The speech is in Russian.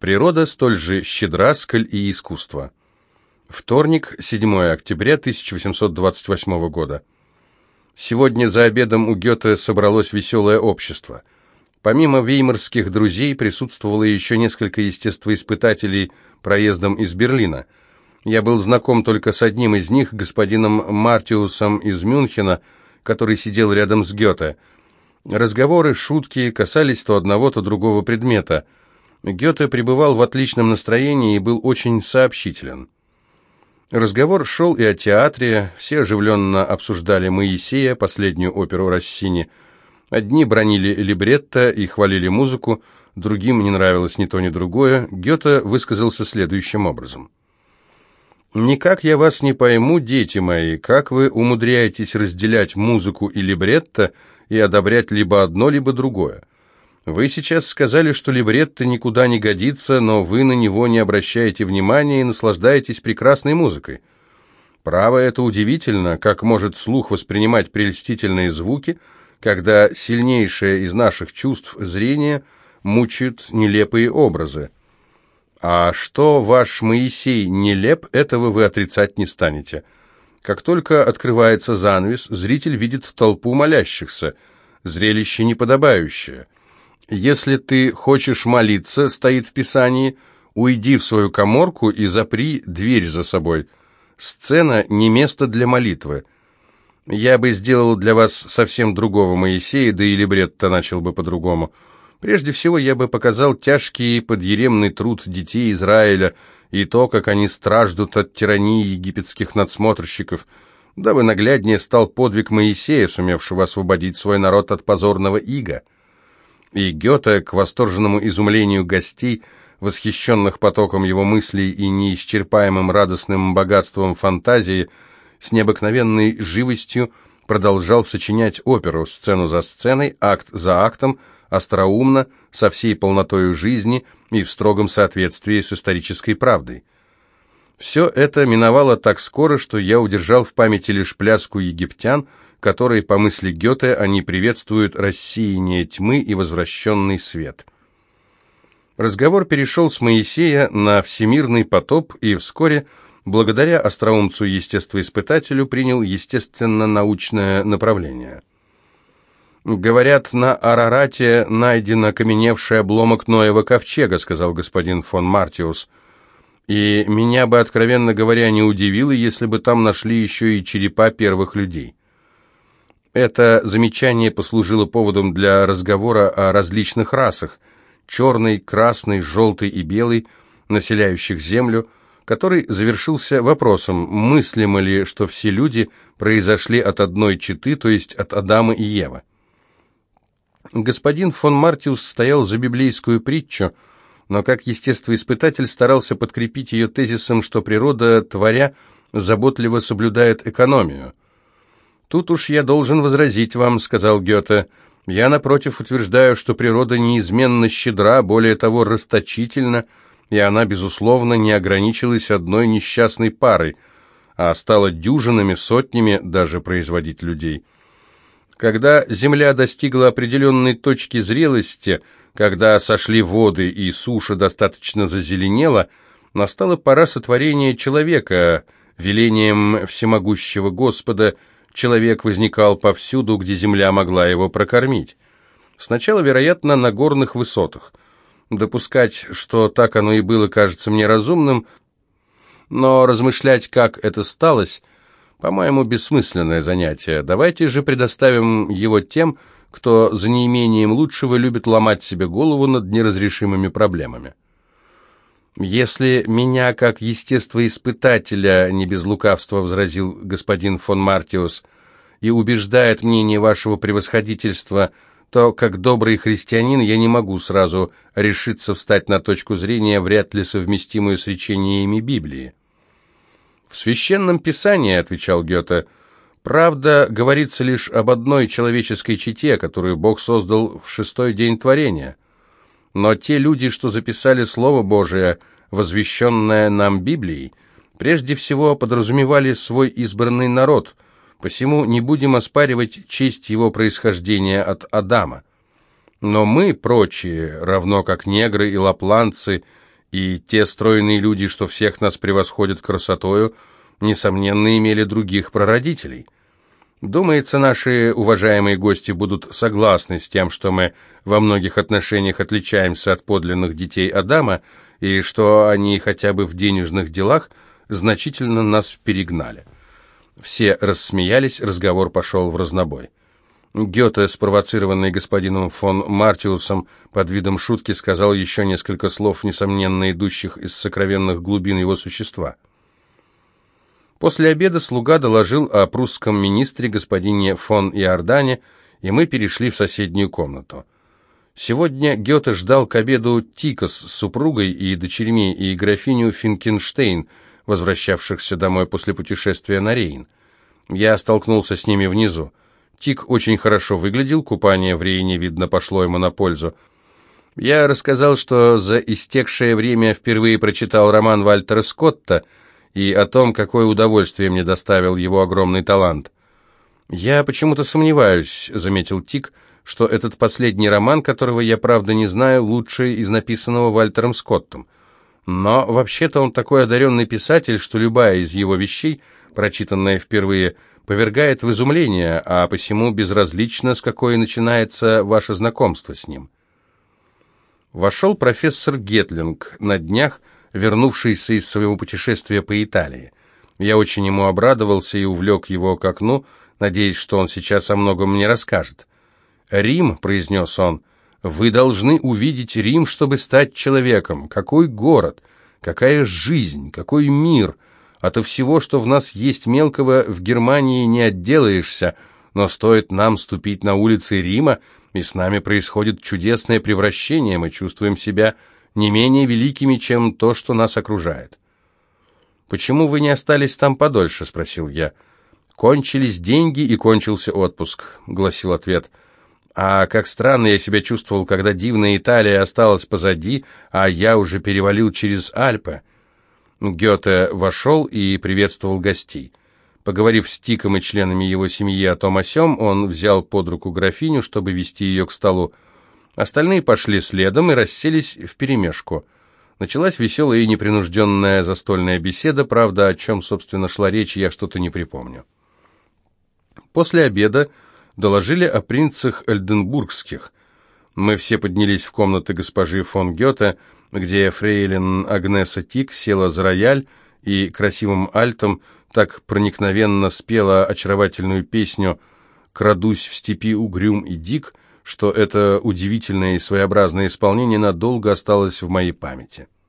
Природа столь же щедра, сколь и искусство. Вторник, 7 октября 1828 года. Сегодня за обедом у Гёте собралось веселое общество. Помимо веймарских друзей присутствовало еще несколько естествоиспытателей проездом из Берлина. Я был знаком только с одним из них, господином Мартиусом из Мюнхена, который сидел рядом с Гёте. Разговоры, шутки касались то одного, то другого предмета. Гёте пребывал в отличном настроении и был очень сообщителен. Разговор шел и о театре, все оживленно обсуждали «Моисея», последнюю оперу Россини. Одни бронили либретто и хвалили музыку, другим не нравилось ни то, ни другое. Гёте высказался следующим образом. «Никак я вас не пойму, дети мои, как вы умудряетесь разделять музыку и либретто и одобрять либо одно, либо другое. Вы сейчас сказали, что либретто никуда не годится, но вы на него не обращаете внимания и наслаждаетесь прекрасной музыкой. Право, это удивительно, как может слух воспринимать прельстительные звуки, когда сильнейшее из наших чувств зрения мучают нелепые образы. А что ваш Моисей нелеп, этого вы отрицать не станете. Как только открывается занавес, зритель видит толпу молящихся, зрелище неподобающее – «Если ты хочешь молиться», стоит в Писании, «уйди в свою коморку и запри дверь за собой». Сцена не место для молитвы. Я бы сделал для вас совсем другого Моисея, да и либретто начал бы по-другому. Прежде всего, я бы показал тяжкий подъеремный труд детей Израиля и то, как они страждут от тирании египетских надсмотрщиков, дабы нагляднее стал подвиг Моисея, сумевшего освободить свой народ от позорного ига и Гёте, к восторженному изумлению гостей, восхищенных потоком его мыслей и неисчерпаемым радостным богатством фантазии, с необыкновенной живостью продолжал сочинять оперу, сцену за сценой, акт за актом, остроумно, со всей полнотою жизни и в строгом соответствии с исторической правдой. Все это миновало так скоро, что я удержал в памяти лишь пляску египтян – которой, по мысли Гёте, они приветствуют рассеяние тьмы и возвращенный свет. Разговор перешел с Моисея на всемирный потоп и вскоре, благодаря остроумцу-естествоиспытателю, принял естественно-научное направление. «Говорят, на Арарате найден окаменевший обломок Ноева ковчега», сказал господин фон Мартиус. «И меня бы, откровенно говоря, не удивило, если бы там нашли еще и черепа первых людей». Это замечание послужило поводом для разговора о различных расах – черный, красный, желтый и белый, населяющих Землю, который завершился вопросом, мыслимо ли, что все люди произошли от одной четы, то есть от Адама и Евы. Господин фон Мартиус стоял за библейскую притчу, но как естествоиспытатель старался подкрепить ее тезисом, что природа, творя, заботливо соблюдает экономию – «Тут уж я должен возразить вам», — сказал Гёте. «Я, напротив, утверждаю, что природа неизменно щедра, более того, расточительна, и она, безусловно, не ограничилась одной несчастной парой, а стала дюжинами, сотнями даже производить людей. Когда Земля достигла определенной точки зрелости, когда сошли воды и суша достаточно зазеленела, настала пора сотворения человека, велением всемогущего Господа — Человек возникал повсюду, где земля могла его прокормить. Сначала, вероятно, на горных высотах. Допускать, что так оно и было, кажется мне разумным, но размышлять, как это сталось, по-моему, бессмысленное занятие. Давайте же предоставим его тем, кто за неимением лучшего любит ломать себе голову над неразрешимыми проблемами. «Если меня, как естествоиспытателя, не без лукавства возразил господин фон Мартиус, и убеждает мнение вашего превосходительства, то, как добрый христианин, я не могу сразу решиться встать на точку зрения, вряд ли совместимую с речениями Библии». «В священном писании, — отвечал Гёте, — правда говорится лишь об одной человеческой чете, которую Бог создал в шестой день творения». Но те люди, что записали Слово Божие, возвещенное нам Библией, прежде всего подразумевали свой избранный народ, посему не будем оспаривать честь его происхождения от Адама. Но мы, прочие, равно как негры и лапланцы, И те стройные люди, что всех нас превосходят красотою, несомненно, имели других прародителей. Думается, наши уважаемые гости будут согласны с тем, что мы во многих отношениях отличаемся от подлинных детей Адама, и что они хотя бы в денежных делах значительно нас перегнали. Все рассмеялись, разговор пошел в разнобой. Гёте, спровоцированный господином фон Мартиусом под видом шутки, сказал еще несколько слов, несомненно идущих из сокровенных глубин его существа. После обеда слуга доложил о прусском министре господине фон Иордане, и мы перешли в соседнюю комнату. Сегодня Гёте ждал к обеду Тикос с супругой и дочерьми и графиню Финкенштейн, возвращавшихся домой после путешествия на Рейн. Я столкнулся с ними внизу. Тик очень хорошо выглядел, купание в Рейне, видно, пошло ему на пользу. Я рассказал, что за истекшее время впервые прочитал роман Вальтера Скотта и о том, какое удовольствие мне доставил его огромный талант. «Я почему-то сомневаюсь», — заметил Тик, — «что этот последний роман, которого я, правда, не знаю, лучший из написанного Вальтером Скоттом. Но вообще-то он такой одаренный писатель, что любая из его вещей, прочитанная впервые, — повергает в изумление, а посему безразлично, с какой начинается ваше знакомство с ним. Вошел профессор Гетлинг на днях, вернувшийся из своего путешествия по Италии. Я очень ему обрадовался и увлек его к окну, надеясь, что он сейчас о многом мне расскажет. «Рим», — произнес он, — «вы должны увидеть Рим, чтобы стать человеком. Какой город, какая жизнь, какой мир!» Ото всего, что в нас есть мелкого, в Германии не отделаешься, но стоит нам ступить на улицы Рима, и с нами происходит чудесное превращение, мы чувствуем себя не менее великими, чем то, что нас окружает. «Почему вы не остались там подольше?» — спросил я. «Кончились деньги и кончился отпуск», — гласил ответ. «А как странно я себя чувствовал, когда дивная Италия осталась позади, а я уже перевалил через Альпы». Гёте вошел и приветствовал гостей. Поговорив с Тиком и членами его семьи о том о сём, он взял под руку графиню, чтобы вести ее к столу. Остальные пошли следом и расселись вперемешку. Началась веселая и непринужденная застольная беседа, правда, о чем, собственно, шла речь, я что-то не припомню. После обеда доложили о принцах Эльденбургских. Мы все поднялись в комнаты госпожи фон Гёте, где фрейлин Агнеса Тик села за рояль и красивым альтом так проникновенно спела очаровательную песню «Крадусь в степи угрюм и дик», что это удивительное и своеобразное исполнение надолго осталось в моей памяти.